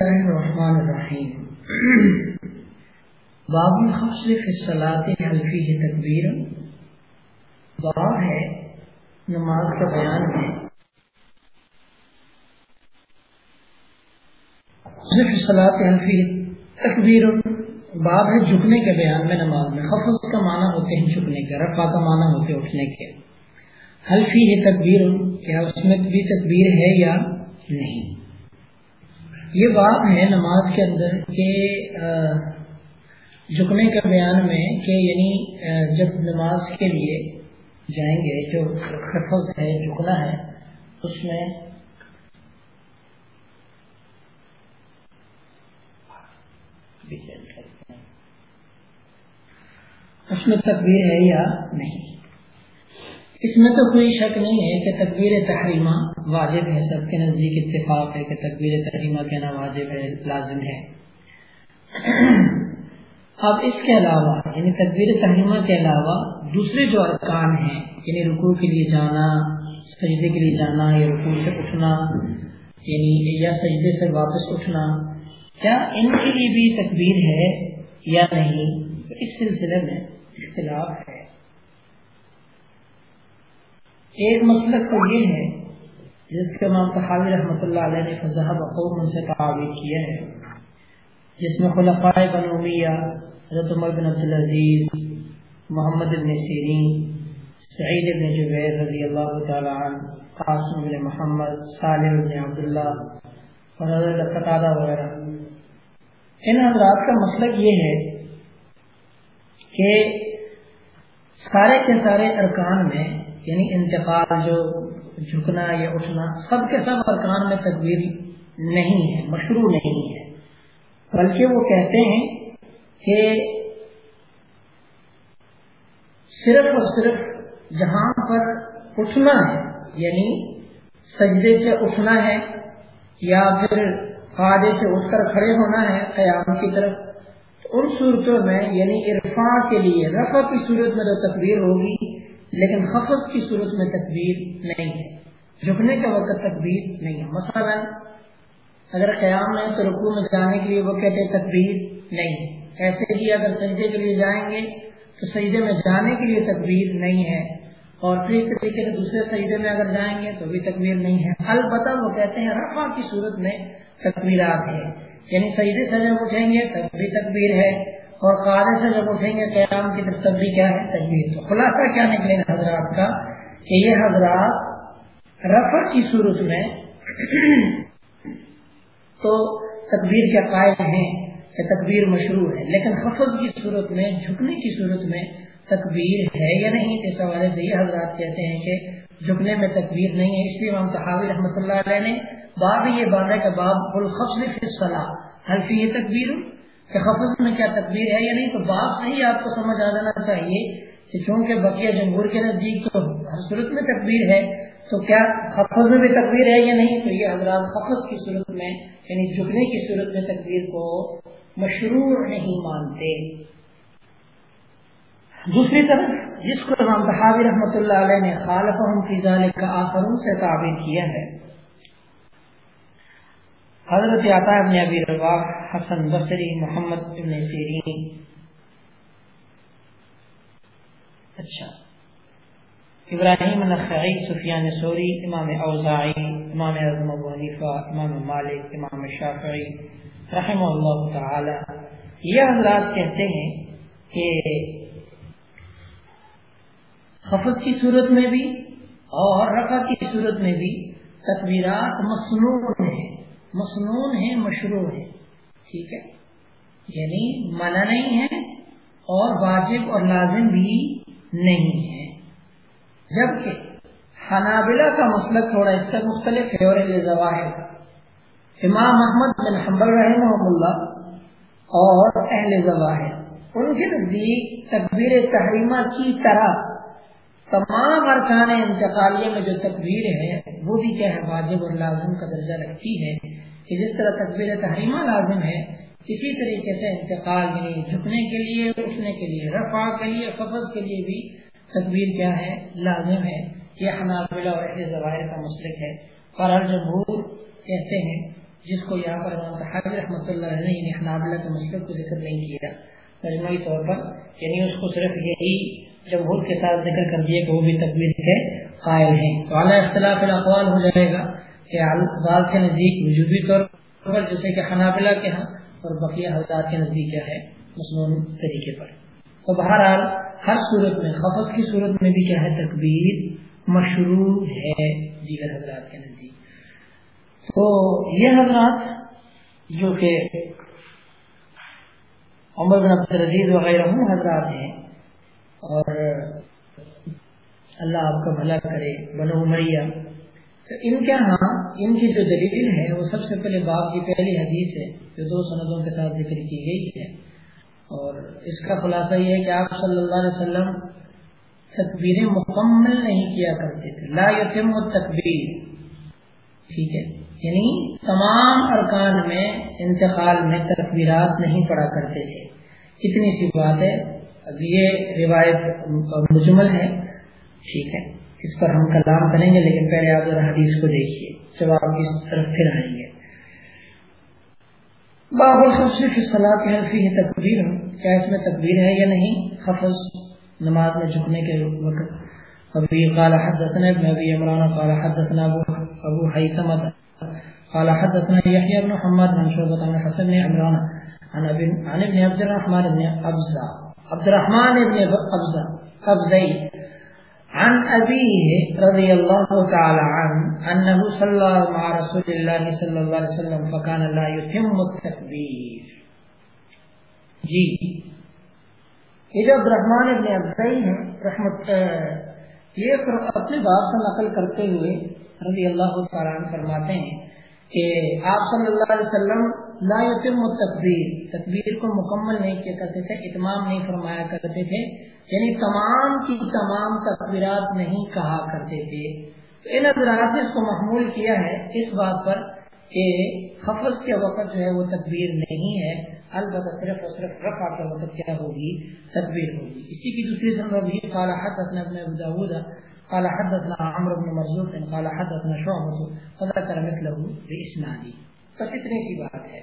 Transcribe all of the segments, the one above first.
الرحمن الرحیم۔ باب الخفص فی الصلاة حلفی تکبیر باب ہے نماز کے بیان۔ میں فی الصلاة حلفی تکبیر باب ہے جھکنے کے بیان میں نماز میں۔ خفص کا معنی ہوتے ہیں جھکنے کے، رفع کا معنی ہوتے ہیں اٹھنے کے۔ حلفی ہے تکبیر کیا اس میں بھی تکبیر ہے یا نہیں؟ یہ بات ہے نماز کے اندر کہ جھکنے کے بیان میں کہ یعنی جب نماز کے لیے جائیں گے، جو حفظ ہے، جھکنا ہے، اس میں اس میں تکبیر ہے یا نہیں؟ اس میں تو کوئی شک نہیں ہے کہ تکبیر تحریمہ واجب ہے، سب کے نزدیک اتفاق ہے کہ تکبیر تحریمہ کہنا واجب ہے، لازم ہے۔ اب اس کے علاوہ یعنی تکبیر تحریمہ کے علاوہ دوسرے جو ارکان ہیں یعنی رکوع کے لیے جانا، سجدے کے لیے جانا، یا رکوع سے اٹھنا یعنی یا سجدے سے واپس اٹھنا، کیا ان کے لیے بھی تکبیر ہے یا نہیں؟ اس سلسلے میں اختلاف ہے۔ ایک مسئلہ تو یہ ہے، جس کے امام تحاوی رحمۃ اللہ علیہ نے فضح بقوم سے تعاویر کیا ہے۔ جس میں خلفائے بن امیہ، حضرت عمر بن عبدالعزیز محمد بن سیرین، سعید بن جبیر رضی اللہ تعالیٰ عنہ، قاسم بن محمد، صالح بن عبداللہ اور حضرت قطادہ وغیرہ۔ ان حضرات کا مسلک یہ ہے کہ سارے کے سارے ارکان میں یعنی انتقال جو جھکنا یا اٹھنا، سب کے سب ارکان میں تکبیر نہیں ہے، مشروع نہیں ہے۔ بلکہ وہ کہتے ہیں کہ صرف اور صرف جہاں پر اٹھنا ہے یعنی سجدے سے اٹھنا ہے یا پھر قادے سے اٹھ کر کھڑے ہونا ہے قیام کی طرف ان صورتوں میں یعنی عرفا کے لیے رفع کی صورت میں جو تکبیر ہوگی، لیکن حفظ کی صورت میں تکبیر نہیں ہے۔ جھکنے کے وقت تکبیر نہیں ہے۔ مثلا، اگر قیام ہے تو رکوع میں جانے کے لیے وہ کہتے ہیں تکبیر نہیں ایسے ہی اگر سجدے کے لیے جائیں گے، تو سجدے میں جانے کے لیے تکبیر نہیں ہے۔ اور پھر اس طریقے سے دوسرے سجدے میں اگر جائیں گے تو بھی تکبیر نہیں ہے۔ البتہ وہ کہتے ہیں رفع کی صورت میں تکبیرات ہے یعنی سجدے سے جب اٹھیں گے تب بھی تکبیر ہے، اور قاعدے سے جب اٹھیں گے، قیام کی طرف تب بھی کیا ہے تکبیر تو خلاصہ کیا نکلے حضرات کا؟ کہ یہ حضرات رفع کی صورت میں تو تکبیر کے قائل ہیں کہ تکبیر مشروع ہے، لیکن حفظ کی صورت میں، جھکنے کی صورت میں تکبیر ہے یا نہیں؟ اس حوالے سے یہ حضرات کہتے ہیں کہ جھکنے میں تکبیر نہیں ہے۔ اس لیے امام تحاوی رحمۃ اللہ علیہ نے باب یہ باندھا کہ باب الخفظ فی الصلاح حلفی یہ تکبیر کہ حفظ میں کیا تکبیر ہے یا نہیں؟ تو بات صحیح آپ کو سمجھ آ جانا چاہیے کہ چونکہ بقیہ جمہور کے نزدیک تو ہر صورت میں تکبیر ہے، تو کیا حفظ میں بھی تکبیر ہے یا نہیں؟ تو یہ حضرات حفظ کی صورت میں یعنی جھکنے کی صورت میں تکبیر کو مشروع نہیں مانتے۔ دوسری طرف جس کو امام بحاوی رحمۃ اللہ علیہ نے خالف فضا کا آخروں سے تعبیر کیا ہے۔ حضرت عطا ابن ابی رواح، حسن بصری، محمد ابن سیرین۔ اچھا۔ ابراہیم نخعی، سفیان سوری، امام اوزاعی، امام اعظم ابو حنیفہ، امام مالک، امام شافعی، رحمہ اللہ تعالی۔ یہ حضرات کہتے ہیں کہ خفظ کی صورت میں بھی اور رفع کی صورت میں بھی تکبیرات مصنوع ہیں مصنون ہے مشروع ہے ٹھیک ہے؟ یعنی منع نہیں ہے اور واجب اور لازم بھی نہیں ہے۔ جبکہ حنابلہ کا مسلک تھوڑا اس سے مختلف ہے اور ظواہر۔ امام محمد بن حنبل رحمہ اللہ اور اہل ظواہر۔ ان کے نزدیک تکبیر تحریمہ کی طرح تمام ارکان انتقالیہ میں جو تکبیر ہے وہ بھی کیا ہے، واجب اور لازم کا درجہ رکھتی ہے کہ جس طرح تکبیر تحریمہ لازم ہے، اسی طریقے سے انتقال یعنی جھکنے کے لیے، اٹھنے کے لیے، رفع کے لیے قبض کے لیے بھی تکبیر کیا ہے، لازم ہے۔ یہ حنابلہ اور اہل ظواہر کا مسلک ہے۔ اور ہر جمہور کہتے ہیں، جس کو یہاں پر امام رحمۃ اللہ علیہ یعنی حنابلہ کے مسئلہ کو ذکر نہیں کیا۔ مجموعی طور پر یعنی اس کو صرف یہی جمہور کے ساتھ ذکر کر دیا کہ وہ بھی تقبیر کے قائل ہیں۔ تو اعلیٰ اختلاف الاقوال ہو جائے گا کہ بعض کے نزدیک وجوبی طور پر جیسے کہ حنابلہ کے ہاں اور بقیہ حضرات کے نزدیک کیا ہے مصنون طریقے پر۔ تو بہرحال ہر صورت میں خفت کی صورت میں بھی کیا ہے؟ تکبیر مشروع ہے دیگر حضرات کے نزدیک۔ تو یہ حضرات جو کہ عمر بن عبد العزیز وغیرہ ہوں، حضرات ہیں اور اللہ آپ کا بھلا کرے، بنو مریا تو ان کے ہاں ان کی جو دلیل ہے، وہ سب سے پہلے باپ کی پہلی حدیث ہے، جو دو سندوں کے ساتھ ذکر کی گئی ہے۔ اور اس کا خلاصہ یہ ہے کہ آپ صلی اللہ علیہ وسلم تکبیریں مکمل نہیں کیا کرتے تھے۔ لا یتم و تکبیر ٹھیک ہے؟ یعنی تمام ارکان میں، انتقال میں تکبیرات نہیں پڑا کرتے تھے۔ اتنی سی بات ہے؟ اب یہ روایت مجمل ہے، ٹھیک ہے۔ اس پر ہم کلام کریں گے، لیکن پہلے آپ ذرا حدیث کو دیکھیے۔ جب آپ کی طرف پھر آئیں گے۔ باب الفصل فی الصلاۃ هل فيه تکبیر؟ کیا اس میں تکبیر ہے یا نہیں؟ حفظ نماز میں جھکنے کے وقت۔ ابھی قال حدثنا ابن ابي عمران، قال حدثنا ابو ابو حيثمه قال حدثنا يحيى بن محمد بن شعبة بن حسن بن عمران، عن ابن عن ابن عبد الرحمن بن ابزا عبد الرحمن بن ابزا ابزي عن ابيه رضي الله تعالى عنه انه صلى مع رسول الله صلى الله عليه وسلم فكان لا يتم التكبير جی یہ جو عبد الرحمن ابن ابزئی ہیں، رحمت یہ اپنے باپ سے نقل کرتے ہوئے رضی اللہ تعالیٰ فرماتے ہیں کہ آپ صلی اللہ علیہ وسلم لا یتم تکبیر تکبیر کو مکمل نہیں کیا کرتے تھے، اتمام نہیں فرمایا کرتے تھے یعنی تمام کی تمام تکبیرات نہیں کہا کرتے تھے۔ ان حضرات نے اس کو محمول کیا ہے اس بات پر کہ حفظ کے وقت جو ہے وہ تکبیر نہیں ہے، البتہ صرف اور صرف رفع کے وقت کیا ہوگی؟ تکبیر ہوگی۔ اسی کی دوسری سنگ بھی قال حدثنا ابن ابو داود، قال حدثنا عمرو بن مرزوق، قال حدثنا شعبہ فذكر مثله باسناده بس اتنی سی بات ہے۔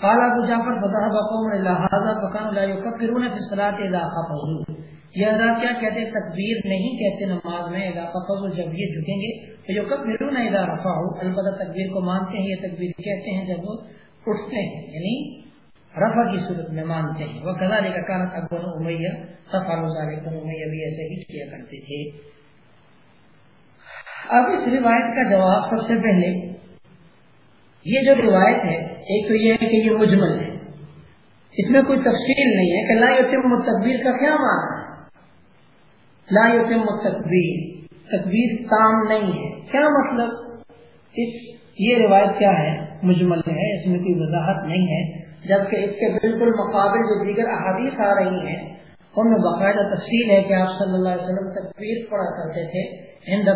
قال ابو جعفر فذهب قوم الى هذا فكانوا لا يكبرون في الصلاه اذا خفضوا۔ یہ حضرات کیا کہتے ہیں؟ تکبیر نہیں کہتے نماز میں، اذا خفضوا، جب یہ جھکیں گے۔ تو یکبرون اذا رفعوا۔ البتہ تکبیر کو مانتے ہیں یہ تکبیر کہتے ہیں جب وہ اٹھتے ہیں یعنی رفع کی صورت میں مانتے ہیں۔ وہ كذلك كانت ابو امیہ تفعل ذلك امیہ بھی ایسے ہی کیا کرتے تھے۔ اب اس روایت کا جواب سب سے پہلے یہ جو روایت ہے، ایک تو یہ ہے کہ یہ مجمل ہے۔ اس میں کوئی تفصیل نہیں ہے کہ لا یتم تقبیر کا کیا معنی ہے۔ لا یتم تقبیر تقبیر تام نہیں ہے۔ کیا مطلب؟ اس، یہ روایت کیا ہے؟ مجمل ہے، اس میں کوئی وضاحت نہیں ہے۔ جبکہ اس کے بالکل مقابل جو دیگر احادیث آ رہی ہیں، ان میں باقاعدہ تفصیل ہے کہ آپ صلی اللہ علیہ وسلم تقبیر پڑھا کرتے تھے۔ ہند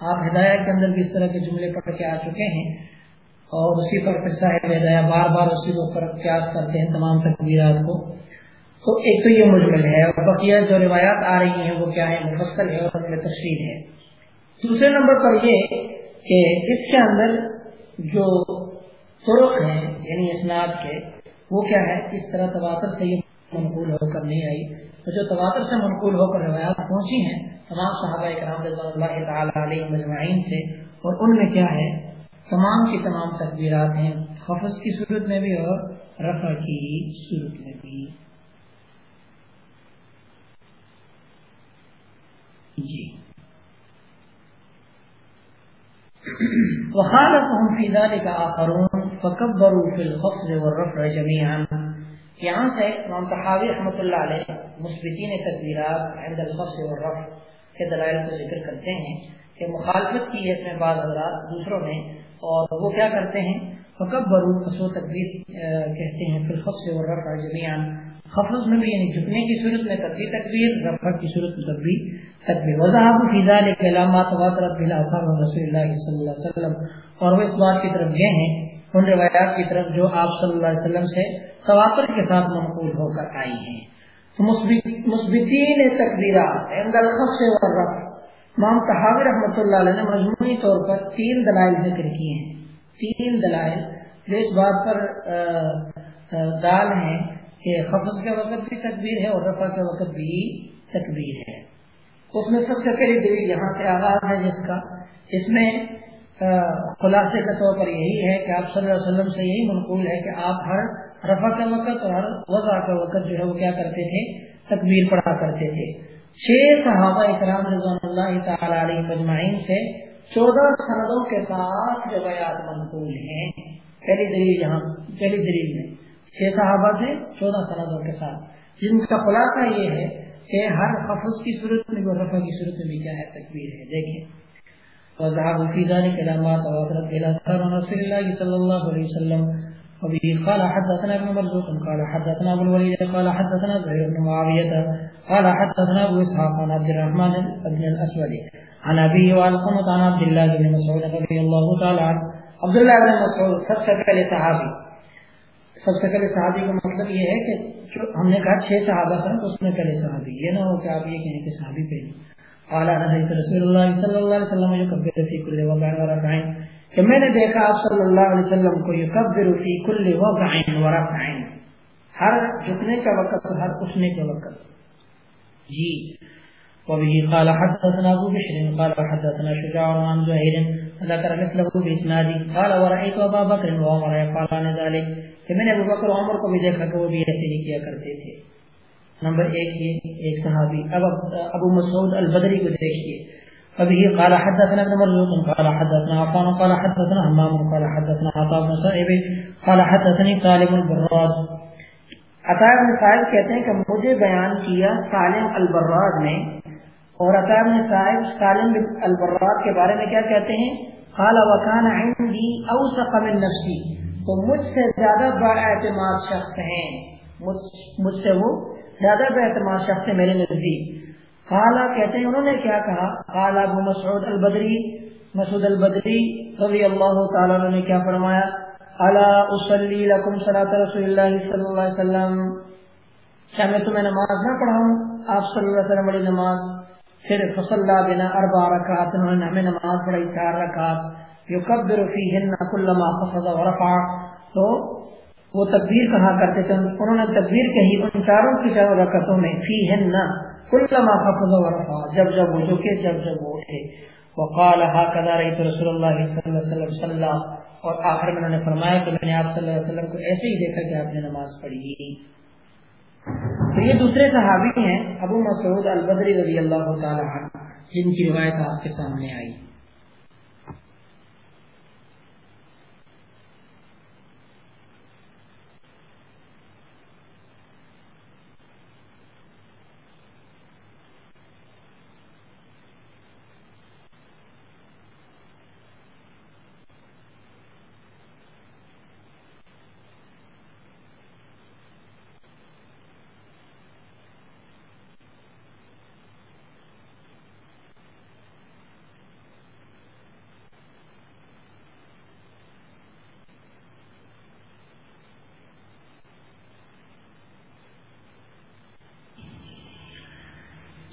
آپ ہدایت کے اندر بھی اس طرح کے جملے پڑھ کے آ چکے ہیں اور اسی پر پھر صاحب ہدایہ بار بار اسی کو قیاس کرتے ہیں تمام تقبیرات کو۔ تو ایک تو یہ مجمل ہے اور بقیہ جو روایات آ رہی ہیں وہ کیا ہے مفصل ہے اور میں تشریح ہے دوسرے نمبر پر یہ کہ اس کے اندر جو طرق ہیں یعنی اسناد کے، وہ کیا ہے اس طرح تواتر سے یہ منقول ہو کر نہیں آئی۔ جو تواتر سے منقول ہو کر روایات پہنچی ہیں، تمام صحابہ کرام رضوان اللہ تعالیٰ علیہ مجمعین سے، اور ان میں کیا ہے؟ تمام کی تمام تقبیرات ہیں، حفظ کی صورت میں بھی اور رفع کی صورت میں بھی۔ جی۔ وخالفهم في ذلك آخرون فكبروا في الخفض والرفع جميعا۔ یہاں سے امام تحاوی رحمۃ اللہ علیہ مثبتین تقبیرات عند الخفض والرفع کے دلائل کو ذکر کرتے ہیں کہ مخالفت کی ہے اس میں بعض حضرات دوسروں نے اور وہ کیا کرتے ہیں؟ فکبر فسو تقبیر کہتے ہیں پھر خفض والرفع جمیعا۔ خفض میں بھی یعنی جھکنے کی صورت میں تقبیر تکبیر، رفع کی صورت میں تقبیر تکبیر۔ وضاحت فی ذلک علامات واترت بلا اصحاب رسول اللہ صلی اللہ علیہ وسلم۔ اور وہ اس بات کی طرف گئے ہیں، ان روایات کی طرف جو آپ صلی اللہ علیہ وسلم سے تواتر کے ساتھ منقول ہو کر آئی ہیں۔ مثبتین تقریرات امام تحاور رحمۃ اللہ علیہ نے مجموعی طور پر تین دلائل ذکر کیے ہیں۔ تین دلائل۔ جو اس بات پر دال ہیں کہ خفظ کے وقت بھی تکبیر ہے اور رفع کے وقت بھی تکبیر ہے۔ اس میں سب سے پہلی دلیل یہاں سے آغاز ہے جس کا۔ اس میں خلاصے کے طور پر یہی ہے کہ آپ صلی اللہ علیہ وسلم سے یہی منقول ہے کہ آپ ہر رفع کے وقت اور وضع کے وقت جو ہے وہ کیا کرتے تھے؟ تکبیر پڑھا کرتے تھے۔ چھ صحابہ اکرام رضوان اللہ تعالی علیہ مجمعین سے چودہ سندوں کے ساتھ روایات منقول ہیں، پہلی دلیل یہاں، پہلی دلیل میں چھ صحابہ تھے چودہ سندوں کے ساتھ۔ جن کا خلاصہ یہ ہے کہ ہر حفظ کی صورت میں اور رفع کی صورت میں کیا ہے؟ تکبیر ہے۔ دیکھیں۔ وذهب في ذلك الى ما تواترت الى اثار رسول الله صلى الله عليه وسلم وبه قال حدثنا ابن مرزوق، قال حدثنا ابو الوليد، قال حدثنا زهير بن معاويه قال حدثنا ابو اسحاق عن عبد الرحمن بن الاسود عن ابي وعلقمة عن عبد الله بن مسعود رضي الله تعالى عنه. عبد الله بن مسعود سب سے پہلے صحابی، سب سے پہلے صحابی کا مطلب یہ ہے کہ جو ہم نے کہا چھ صحابہ سن اس میں پہلے صحابی، یہ نہ ہو کہ آپ یہ کہیں کہ صحابی پہلے۔ قال رسول اللہ صلی اللہ علیہ وسلم یکبر فی کل وضع ورفع کہ میں نے دیکھا آپ صلی اللہ علیہ وسلم کو یکبر فی کل وضع ورفع ہر جھکنے کا وقت ہر اٹھنے کا وقت۔ جی۔ وبه قال حدثنا ابو بشر، قال حدثنا شجاع عن زهير ذكر مثله باسناد قال ورايت ابا بكر وعمر يقالان ذلك، کہ میں نے ابو بکر عمر کو بھی دیکھا کہ وہ بھی ایسے نہیں کیا کرتے تھے۔ نمبر ایک یہ ایک صحابی اب ابو مسعود البدری کو دیکھیے۔ ابھی قال حدثنا ابن مرزوق، قال حدثنا عطان قال حدثنا حمام، قال حدثنا عطا بن صائب، قال حدثني سالم البراد. عطا بن صائب کہتے ہیں کہ مجھے بیان کیا سالم البراد نے، اور عطا بن صائب سالم البراد کے بارے میں کیا کہتے ہیں؟ قال وكان عندي اوثق من نفسي تو مجھ سے زیادہ با اعتماد شخص ہیں۔ مجھ سے وہ زیادہ بے اعتماد شخص ہے میرے نزدیک۔ خالہ کہتے ہیں، انہوں نے کیا کہا؟ خالہ ابو مسعود البدری مسعود البدری رضی اللہ تعالیٰ نے کیا فرمایا؟ اللہ اسلی لکم صلاۃ رسول اللہ صلی اللہ علیہ وسلم۔ کیا میں تمہیں نماز نہ پڑھاؤں؟ آپ صلی اللہ علیہ وسلم علیہ نماز۔ پھر فصل بنا اربع رکعات، انہوں نے ہمیں نماز پڑھائی چار رکعات۔ یکبر فیہن کل ما خفض ورفع تو وہ تقبیر کہا کرتے تھے؟ انہوں نے تقبیر کہی ان چاروں کی چاروں رکعتوں میں فی ہن کل حفظ و رفع جب جب وہ جھکے، جب جب وہ اٹھے۔ وقال، هكذا رأيت رسول الله صلی اللہ علیہ وسلم صلی اور آخر میں انہوں نے فرمایا کہ میں نے آپ صلی اللہ علیہ وسلم کو ایسے ہی دیکھا کہ آپ نے نماز پڑھی۔ تو یہ دوسرے صحابی ہیں، ابو مسعود البدری رضی اللہ تعالی عنہ، جن کی روایت آپ کے سامنے آئی۔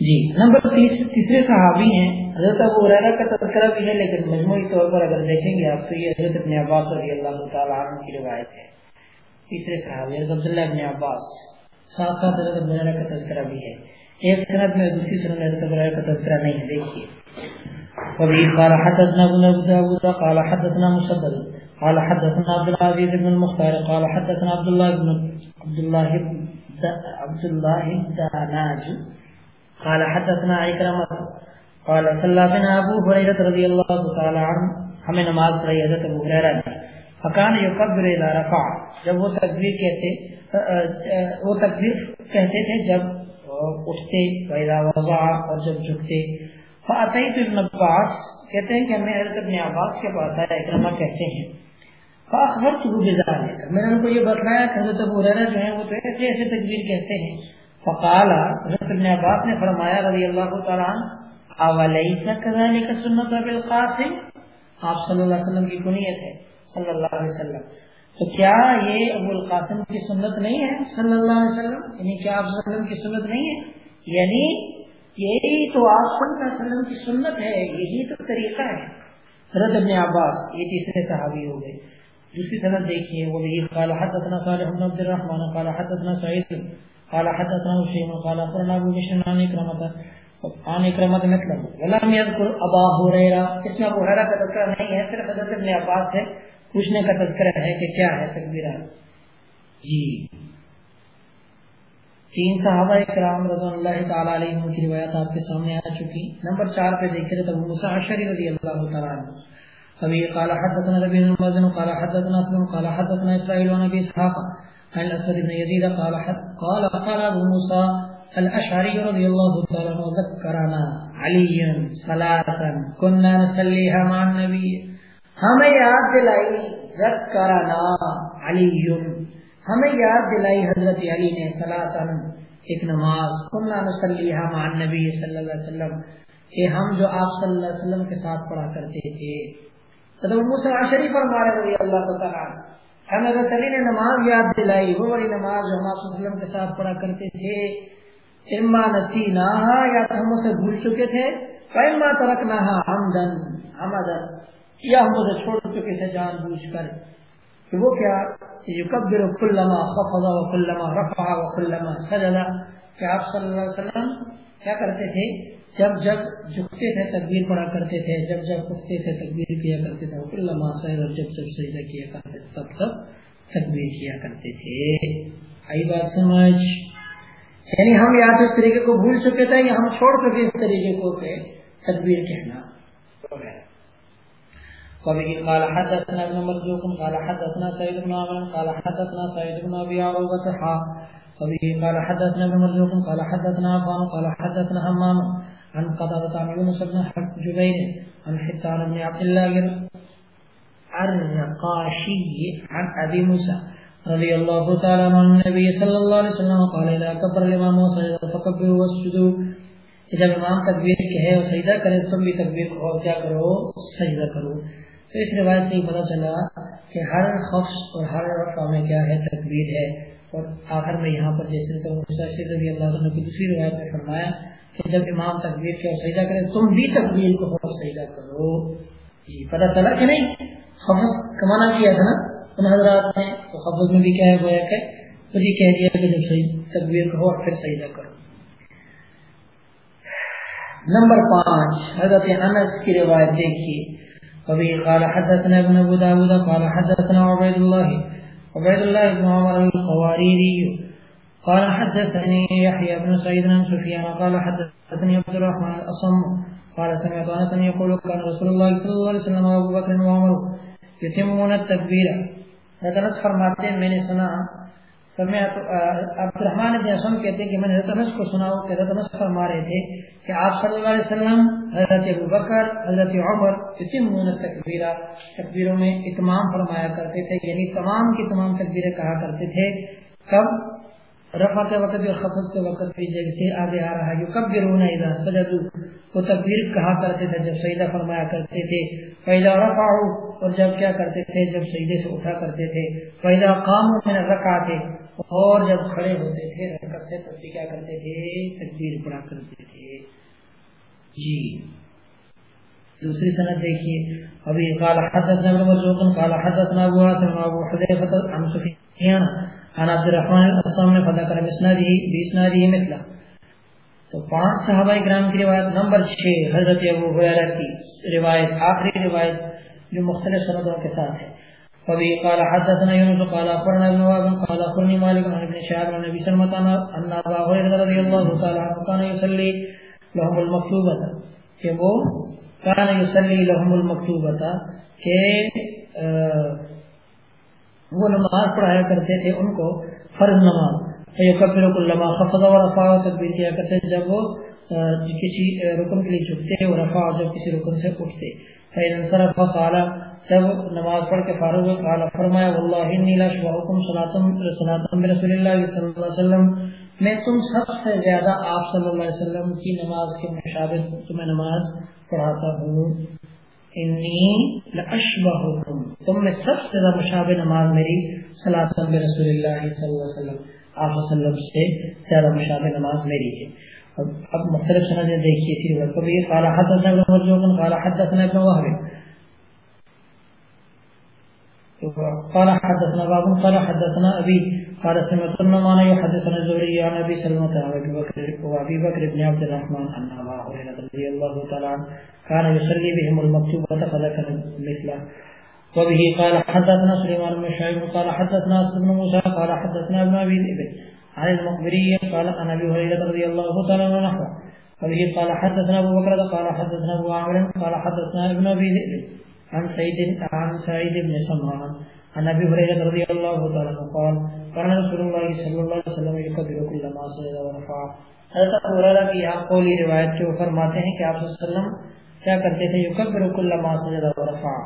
جی۔ نمبر تیسرے صحابی ہیں۔ حضرت ابو ریرا کا تذکرہ بھی ہے، لیکن مجموعی طور پر اگر دیکھیں گے آپ تو یہ حضرت ابن عباس رضی اللہ تعالیٰ عنہ کی روایت ہے۔ تیسرے صحابی، حضرت عبداللہ ابن عباس۔ ساتھ ساتھ حضرت ابن ریرا کا تذکرہ بھی ہے۔ ایک سند میں دوسری سند میں حضرت ابو ریرا کا تذکرہ نہیں ہے، دیکھیے۔ وبه قال حدثنا ابن داود قال حدثنا مسدد۔ قال حدثنا عبد العزيز بن المختار قال حدثنا عبد الله بن عبد الله عبد الله الداناج قال حدثنا اکرم قال صلى بنا ابو هريره رضي الله تعالى عنه، ہمیں نماز پڑھی حضرت ابو ہریرہ نے۔ فکان یکبر اذا رفع۔ جب وہ تکبیر کہتے، وہ تکبیر کہتے تھے جب اٹھتے واذا وضع اور جب جھکتے۔ فاتیت ابن عباس کہتے ہیں کہ میں حضرت ابن عباس کے پاس آیا اکرمہ کہتے ہیں۔ فاخبرته بذلك۔ میں نے ان کو یہ بتلایا کہ حضرت ابو ہریرہ جو ہیں، وہ تو ایسے ایسے تکبیر کہتے ہیں۔ فقال حضرت ابن عباس نے فرمایا رضی اللہ تعالیٰ اولیس کذالک سنت بالقاسم آپ صلی اللہ علیہ وسلم کی کنیت ہے، صلی اللہ علیہ وسلم۔ تو کیا یہ ابو القاسم کی سنت نہیں ہے، صلی اللہ علیہ وسلم؟ یعنی کیا آپ صلی اللہ علیہ وسلم کی سنت نہیں ہے؟ یعنی یہی تو آپ صلی اللہ علیہ وسلم کی سنت ہے، یہی تو طریقہ ہے۔ حضرت ابن عباس، یہ تیسرے صحابی ہو گئے۔ دوسری سند دیکھیے، وہ بھی قال حدثنا صالح بن عبد الرحمن قال حدثنا سعید۔ قال حدثنا حسین قال اخبرنا ابو بشر عن اکرمۃ عن اکرمۃ مثله. ولم يذكر ابا هريره اس میں ابو ہریرہ کا تذکرہ نہیں ہے صرف حضرت ابن عباس سے پوچھنے کا تذکرہ ہے کہ کیا ہے تکبیرات جی۔ تین صحابہ کرام رضی اللہ تعالی علیہ کی روایت آپ کے سامنے آ چکی۔ نمبر چار پہ دیکھے تو ابو موسیٰ عشری رضی اللہ تعالی عنہ۔ ابھی قال حدثنا ربی المزن قال حدثنا اسلم قال حدثنا اسرائیل ونبی اسحاق عن الاسود بن يزيد قال حد قال قال ابو موسى الاشعري رضي الله تعالى عنه ذكرنا علي صلاه كنا نصليها مع النبي. ہمیں یاد دلائی ذکرنا علی ہمیں یاد دلائی حضرت علی نے صلاح ایک نماز مع نبی صلی اللہ علیہ وسلم کہ ہم جو آپ صلی اللہ علیہ وسلم کے ساتھ پڑھا کرتے تھے. شریف اور مارے رضی اللہ تعالیٰ حضرت علی نے نماز یاد دلائی، وہ بڑی نماز جو ہم آپ وسلم کے ساتھ پڑھا کرتے تھے، اما نسی نہ یا تو ہم اسے بھول چکے تھے اما ترک نہ ہم دن ہم یا ہم اسے چھوڑ چکے تھے جان بوجھ کر۔ کہ وہ کیا؟ یکبر کلما خفض و کلما رفع و کلما سجد۔ کہ آپ صلی اللہ علیہ وسلم کیا کرتے تھے؟ جب جب جھکتے تھے تکبیر پڑھا کرتے تھے، جب جب اٹھتے تھے تکبیر کیا کرتے تھے کلما سجد اور جب جب سجدہ کیا کرتے تھے، تب تب تکبیر کیا کرتے تھے۔ آئی بات سمجھ؟ یعنی ہم یا تو اس طریقے کو بھول چکے تھے یا ہم چھوڑ چکے اس طریقے کو کہ تکبیر کہنا۔ وبه قال حدثنا ابن مرزوق قال حدثنا سيد بن عمر قال حدثنا سيد بن ابي عروبة حا ہاں۔ وبه قال حدثنا ابن مرزوق قال حدثنا عفان، قال حدثنا همام عن قتادة عن يونس بن حق جبير عن حتان بن عبد الله الرقاشي عن ابي موسى رضي الله تعالى عن النبي صلى الله عليه وسلم قال اذا كبر الامام وسجد فكبروا واسجدوا. جب امام تکبیر کہے اور سجدہ کرے تم بھی تکبیر کو کیا کرو؟ سجدہ کرو. تو اس روایت سے ہی چلا کہ ہر خفظ اور ہر رفع میں کیا ہے؟ تکبیر ہے. اور آخر میں یہاں پر جیسے رضی اللہ عنہ کی دوسری روایت میں فرمایا کہ جب امام تکبیر کے سجدہ کرے تم بھی تکبیر کو خوف سجدہ کرو۔ جی پتا چلا کہ نہیں؟ خفظ کمانا کیا تھا نا؟ ان حضرات نے تو خفظ میں بھی کیا ہے، گویا کہ خود ہی کہہ دیا کہ جب صحیح تکبیر کہو اور پھر سجدہ کرو۔ نمبر پانچ، حضرت انس کی روایت دیکھیے۔ وبه قال حدثنا ابن ابو داود، قال حدثنا عبيد الله عبيد الله بن عمر القواريري قال حدثني يحيى بن سعيد بن سفيان قال حدثني عبد الرحمن الاصم قال سمعت انس يقول كان رسول الله صلى الله عليه وسلم وابو بكر وعمر يتمون التكبير. حضرت فرماتے ہیں میں نے سنا سمعت عبد الرحمن بن اسم کہتے ہیں کہ میں نے حضرت انس کو سنا کہ حضرت انس فرما رہے تھے کہ آپ صلی اللہ علیہ وسلم، حضرت ابو بکر، حضرت عمر یتمون تکبیرہ تکبیروں میں اتمام فرمایا کرتے تھے یعنی تمام کی تمام تکبیریں کہا کرتے تھے. کب؟ رفع کے وقت بھی اور خفض کے وقت بھی جیسے آگے آ رہا ہے جو کب رونا اذا سجدو وہ تکبیر کہا کرتے تھے جب سجدہ فرمایا کرتے تھے پیدا رفع اور جب کیا کرتے تھے، جب سجدے سے اٹھا کرتے تھے پیدا قام میں رکھا تھے اور جب کھڑے ہوتے تھے، رکعت سے تب بھی کیا کرتے تھے، تکبیر پڑھا کرتے تھے۔ جی۔ دوسری سند دیکھیے۔ ابھی قال حدثنا ابن مسعود، قال حدثنا ابو حاتم ابو حذیفہ، عن سفیان عن عبد الرحمن الصام نے فدا کر مسنادی بسنادی مثلا۔ تو پانچ صحابہ کرام کی روایت نمبر 6 حضرت ابو ہریرہ کی روایت، آخری روایت جو مختلف سندوں کے ساتھ ہے۔ وبه قال حدثنا يونس قال اخبرنا ابن وهب، قال اخبرني مالك عن ابن شهاب عن ابي سلمة ان ابا هريره رضي الله تعالى عنه كان يصلي لهم المكتوبة کہ وہ كان يصلي لهم المكتوبة کہ وہ نماز پڑھایا کرتے تھے ان کو فرض نماز۔ فیکبر کل ما خفض و رفع و تکبیر کیا کرتے جب وہ کسی رکن کے لیے جھکتے اور رفع جب کسی رکن سے اٹھتے۔ فإن انصرف قال، جب نماز پڑھ کے فارغ ہوئے، قال، فرمایا واللہ انی لا شوقکم صلاۃ برسول اللہ صلی اللہ علیہ وسلم۔ میں تم سب سے زیادہ آپ صلی اللہ علیہ وسلم کی نماز کے مشابہ تمہیں نماز پڑھاتا ہوں۔ لاشبہکم. تم میں سب سے زیادہ مشابہ نماز میری صلاۃ رسول اللہ صلی اللہ علیہ وسلم. آپ وسلم سے زیادہ مشابہ نماز میری ہے. اب مختلف سندیں دیکھیے، اسی وقت بھی قال حدثنا ابن مرزوق قال حدثنا ابن وهب. قال حدثنا باب، قال حدثنا ابي قال سمعت النمان يحدثنا الزهري عن ابي سلمة عن ابي بكر وابي بكر بن عبد الرحمن ان ابا هريره رضي الله تعالى عنه، كان يصلي بهم المكتوبة فذكر مثله. وبه قال حدثنا سليمان بن شعيب، قال حدثنا اسد بن موسى، قال حدثنا ابن ابي ذئب عن المقبري، قال عن ابي هريره رضي الله تعالى عنه نحوه. وبه قال حدثنا ابو بكر، قال حدثنا ابو عامر، قال حدثنا ابن ابي ذئب. عن سعيد عن سعيد بن سمعان عن ابي هريره رضي الله تعالى عنه قال كان رسول الله صلى الله عليه وسلم، يكبر كل ما سجد ورفع. حضرت ابو ہریرہ کی آپ قولی روایت جو فرماتے ہیں کہ آپ صلی اللہ علیہ وسلم کیا کرتے تھے؟ یکبر كل ما سجد ورفع.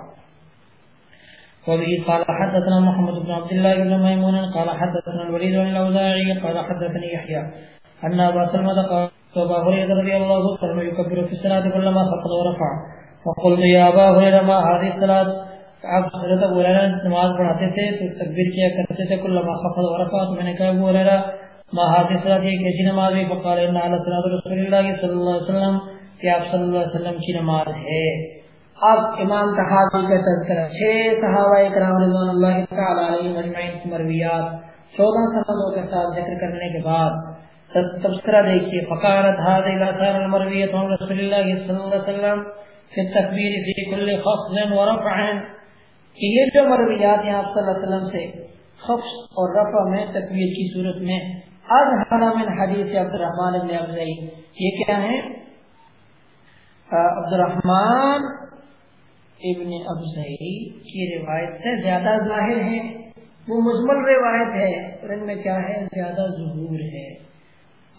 وبه قال حدثنا محمد بن عبد الله بن ميمون، قال حدثنا الوليد بن الاوزاعي قال حدثني يحيى. ان ابا سلمة قال ابا هريره رضي الله عنه يكبر في الصلاه كل ما خفض ورفع. فقلت یا ابا حریرہ ما حاضر الصلاة؟ آپ حضرت ابو حریرہ نماز پڑھاتے تھے، تو تکبیر کیا کرتے تھے کل ما خفض ورفع میں نے کہا ابو حریرہ ما حاضر الصلاة یہ کیسی نماز ہے؟ فقال ان علی صلاة رسول اللہ صلی اللہ علیہ وسلم، کہ آپ صلی اللہ علیہ وسلم کی نماز ہے. اب امام تحاوی کا تذکرہ، چھ صحابہ اکرام رضوان اللہ تعالی علیہ مجمعین مرویات، چودہ سندوں کے ساتھ ذکر کرنے کے بعد تذکرہ دیکھیے فقارت حاضر الاثار المرویت رسول اللہ صلی اللہ علیہ وسلم فی تکبیر فی کل خفض و رفع. کہ یہ جو مرویات ہیں آپ صلی اللہ علیہ وسلم سے، خفض اور رفع میں، تکبیر کی صورت میں، اظہر من حدیث عبد الرحمن ابن افزائی یہ کیا ہے؟ عبد الرحمن ابن افزائی کی روایت سے زیادہ ظاہر ہے، وہ مجمل روایت ہے، اور ان میں کیا ہے؟ زیادہ ظہور ہے.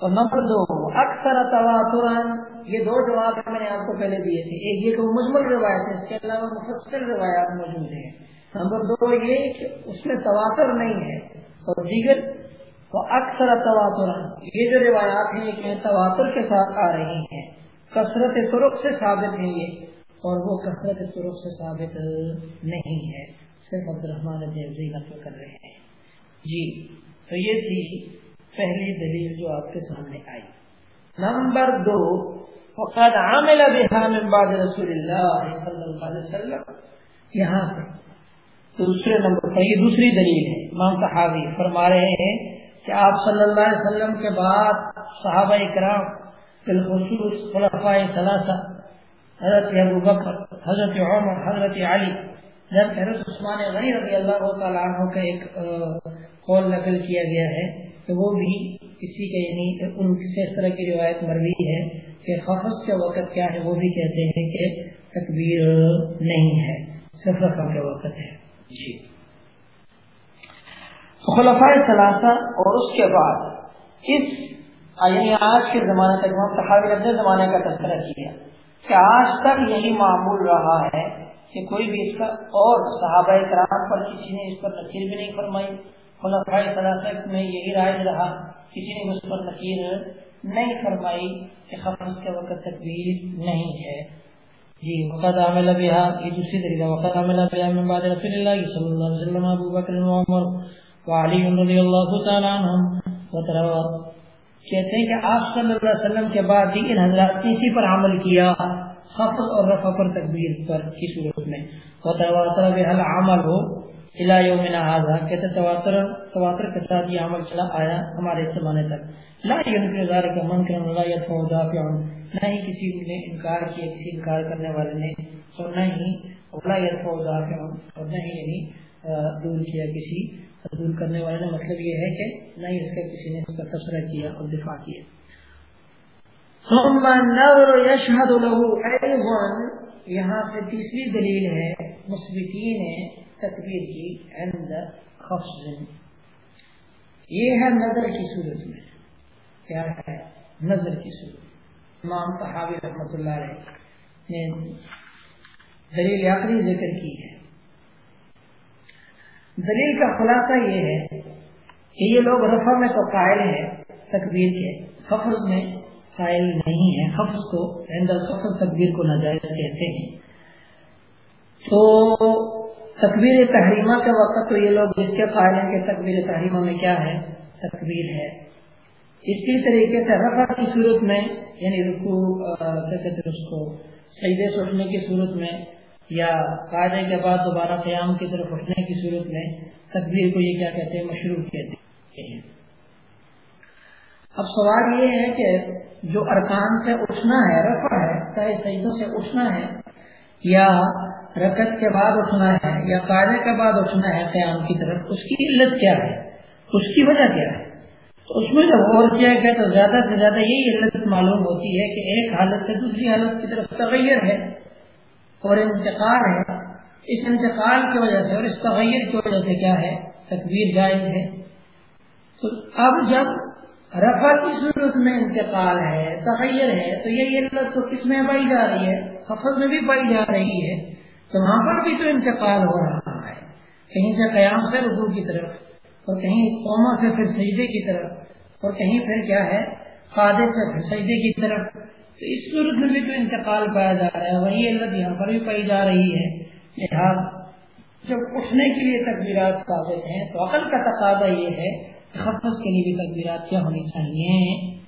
اور نمبر دو اکثر تواتران یہ دو جواب میں نے آپ کو پہلے دیے تھے۔ ایک یہ کہ مجمل روایت ہے، اس کے علاوہ مفصل روایات موجود ہیں۔ نمبر دو یہ کہ اس میں تواتر نہیں ہے۔ اور دیگر وہ اکثر تواتران یہ جو روایات ہیں کہ تواتر کے ساتھ آ رہی ہیں۔ کثرت سرخ سے ثابت ہے یہ، اور وہ کثرت سرخ سے ثابت نہیں ہے۔ صرف عبد الرحمان نقل کر رہے ہیں۔ جی تو یہ تھی پہلی دلیل جو آپ کے سامنے آئی۔ نمبر دو، فقد عامل بها من بعد رسول اللہ صلی اللہ علیہ وسلم. یہاں سے دوسرے نمبر پر یہ دوسری دلیل ہے، امام صحابی فرما رہے ہیں کہ آپ صلی اللہ علیہ وسلم کے بعد صحابہ کرام بالخصوص خلفاء ثلاثہ، حضرت ابو بکر، حضرت عمر، حضرت علی، جب حضرت عثمان غنی رضی اللہ تعالیٰ عنہ کا ایک قول نقل کیا گیا ہے کہ وہ بھی کسی کے یعنی ان سے اس طرح کی روایت مروی ہے کہ خفص کے وقت کیا ہے وہ بھی کہتے ہیں کہ تکبیر نہیں ہے صرف رقم کے وقت ہے۔ جی۔ خلفۂ ثلاثہ اور اس کے بعد اس یعنی آج کے زمانے تک صحابی اپنے زمانے کا تذکرہ کیا کہ آج تک یہی معمول رہا ہے کہ کوئی بھی اس کا اور صحابہ کرام پر کسی نے اس پر تقریر بھی نہیں فرمائی۔ خلفاء ثلاثہ میں یہی رائے رہا۔ کسی نے اس پر نکیر نہیں فرمائی کہ خفص کے وقت تکبیر نہیں ہے۔ جی وقت عامل بها، یہ دوسری طریقہ وقت عامل بها من بعد رسول اللہ صلی اللہ علیہ وسلم، ابو بکر و عمر و علی رضی اللہ تعالی عنہم و تروا کہتے ہیں کہ آپ صلی اللہ علیہ وسلم کے بعد بھی ان حضرات اسی پر عمل کیا، خفض اور رفع پر تکبیر پر کی صورت میں۔ و تروا بها العمل۔ ہو کہتے تواتر تواتر کے ساتھ یہ عمل چلا آیا ہمارے زمانے تک۔ لا کا من نہ ہی کسی نے انکار کیا، کسی انکار کرنے والے نے۔ اور نہ ہی اور نہ ہی یعنی دور کیا کسی، دور کرنے والے نے۔ مطلب یہ ہے کہ نہ ہی اس کا کسی نے اس کا تبصرہ کیا اور دفاع کیا۔ یہاں سے تیسری دلیل ہے، مثبتین تکبیر کی عند خفض. یہ ہے نظر کی صورت میں. کیا ہے؟ نظر کی صورت. امام صحابی رحمۃ اللہ علیہ نے دلیل آخری ذکر کی ہے. دلیل کا خلاصہ یہ ہے کہ یہ لوگ رفع میں تو قائل ہیں، تکبیر کے خفظ میں قائل نہیں ہے خفظ کو عند الخفظ تکبیر کو ناجائز کہتے ہیں. تو تکبیر تحریمہ کے وقت تو یہ لوگ جس کے قائل ہیں کہ تکبیر تحریمہ میں کیا ہے؟ تکبیر ہے۔ اسی طریقے سے رفع کی صورت میں یعنی رکو اس کو سیدے سوچنے کی صورت میں یا قاعدے کے بعد دوبارہ قیام کی طرف اٹھنے کی صورت میں تکبیر کو یہ کیا کہتے ہیں؟ مشروع کہتے ہیں۔ اب سوال یہ ہے کہ جو ارکان سے اٹھنا ہے، رفع ہے چاہے سیدوں سے اٹھنا ہے یا رکت کے بعد اٹھنا ہے یا قاعدے کے بعد اٹھنا ہے قیام کی طرف، اس کی علت کیا ہے؟ اس کی وجہ کیا ہے؟ تو اس میں جب غور کیا گیا تو زیادہ سے زیادہ یہی علت معلوم ہوتی ہے کہ ایک حالت سے دوسری حالت کی طرف تغیر ہے اور انتقال ہے۔ اس انتقال کی وجہ سے اور اس تغیر کی وجہ سے کیا ہے؟ تکبیر جائز ہے۔ تو اب جب رفع کی صورت میں انتقال ہے، تغیر ہے، تو یہ علت تو کس میں پائی جا رہی ہے؟ حفظ میں بھی پائی جا رہی ہے، تو وہاں پر بھی تو انتقال ہو رہا ہے۔ کہیں سے قیام سے رکو کی طرف، اور کہیں قوما سے پھر سجدے کی طرف، اور کہیں پھر کیا ہے، قادر سے پھر سجدے کی طرف۔ تو اس صورت میں بھی تو انتقال پایا جا رہا ہے وہی علت یہاں پر بھی پائی جا رہی ہے۔ لہٰذا جب اٹھنے کے لیے تقبیرات قابل ہیں، تو عقل کا تقاضا یہ ہے تحفظ کے لیے بھی تقبیرات کیا ہونی چاہیے۔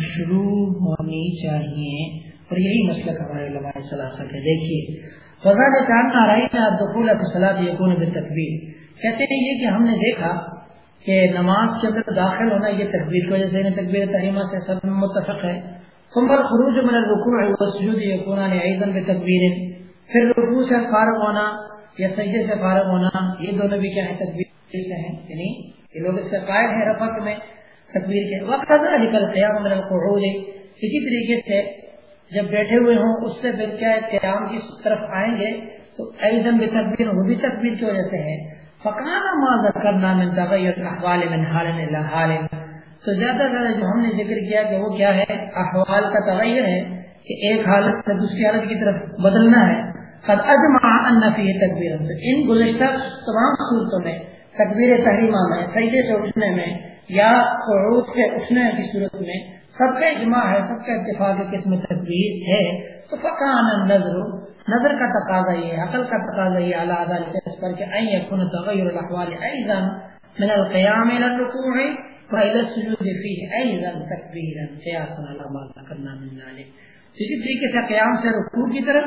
شروع ہونی چاہیے۔ اور یہی مسئلہ ہمارے علماء صلاح کے دیکھیے۔ فضا نے جاننا رہی آپ دخول صلاح یقون تقبیر کہتے ہیں یہ کہ ہم نے دیکھا کہ نماز کے اندر داخل ہونا یہ تقبیر کی وجہ سے یعنی تقبیر تحریمہ سے سب میں متفق ہے۔ کمبر خروج من الرکوع والسجود یکون ایضا بتکبیر پھر رکوع سے فارغ ہونا یا سجدے سے فارغ ہونا، یہ دونوں بھی کیا ہے تکبیر سے ہیں۔ یعنی یہ لوگ اس سے قائد ہیں رفق میں۔ تصویر کے وقت نکل قیام القعود۔ اسی طریقے سے جب بیٹھے ہوئے ہوں، اس سے پھر کیا قیام کی طرف آئیں گے تو ایزم بھی تقبیر وہ بھی تقبیر کی وجہ سے ہے۔ فقانا ما ذکرنا من تغیر احوال من حال الى حال۔ تو زیادہ زیادہ جو ہم نے ذکر کیا کہ وہ کیا ہے؟ احوال کا تغیر ہے کہ ایک حالت سے دوسری حالت کی طرف بدلنا ہے۔ قد اجمع ان فيه تکبیر۔ ان گزشتہ تمام صورتوں میں تکبیر تحریمہ میں، سجدے سے اٹھنے میں یا خروج سے اٹھنے کی صورت میں سب کا اجماع ہے، سب کا اتفاق قسم تکبیر ہے۔ تو فقان نظر نظر کا تقاضا یہ عقل کا تقاضا یہ اعلیٰ عدالت پر کہ این یکن تغیر الاحوال ایضا من القیام الى الرکوع فإلى السجود فيه ایضا تکبیرا، قیاسا على ما ذکرنا من ذلك اسی طریقے سے قیام سے رکوع کی طرف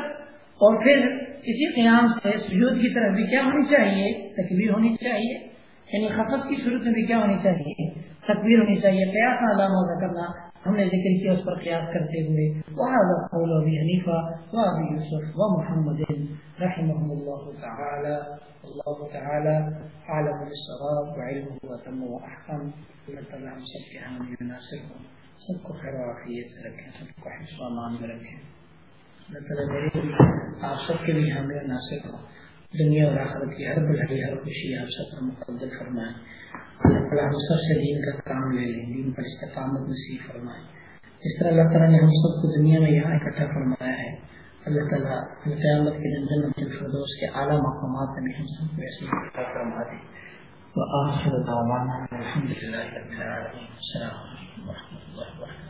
اور پھر کسی قیام سے سجود کی طرف بھی کیا ہونی چاہیے؟ تکبیر ہونی چاہیے۔ یعنی خفت کی صورت میں بھی کیا ہونی چاہیے؟ تکبیر ہونی چاہیے، قیاس علامہ کرنا ہم نے ذکر کیا اس پر قیاس کرتے ہوئے۔ قول ابی حنیفہ و ابی یوسف و محمد رحمہ اللہ تعالی۔ اللہ تعالی عالم الصواب وعلمه وتم واحکم۔ اللہ تعالی ہم سب کے حامی و ناصر ہوں سب کو خیر و عافیت سے رکھیں، سب کو حفظ و امان میں رکھیں۔ اللہ تعالی میرے آپ سب کے لیے ہمیں ناصر ہو۔ دنیا اور آخرت کی ہر بڑھائی ہر خوشی آپ سب پر مقدر فرمائیں اللہ تعالیٰ ہم سب سے دین کا کام لے لیں، دین پر استقامت نصیب فرمائیں جس طرح اللہ تعالیٰ نے ہم سب کو دنیا میں یہاں اکٹھا فرمایا ہے، اللہ تعالیٰ قیامت کے دن جنت الفردوس کے اعلیٰ مقامات میں ہم سب کو ایسے اکٹھا فرما دیں وآخر دعوانا الحمد لله رب العالمين السلام عليكم ورحمة الله وبركاته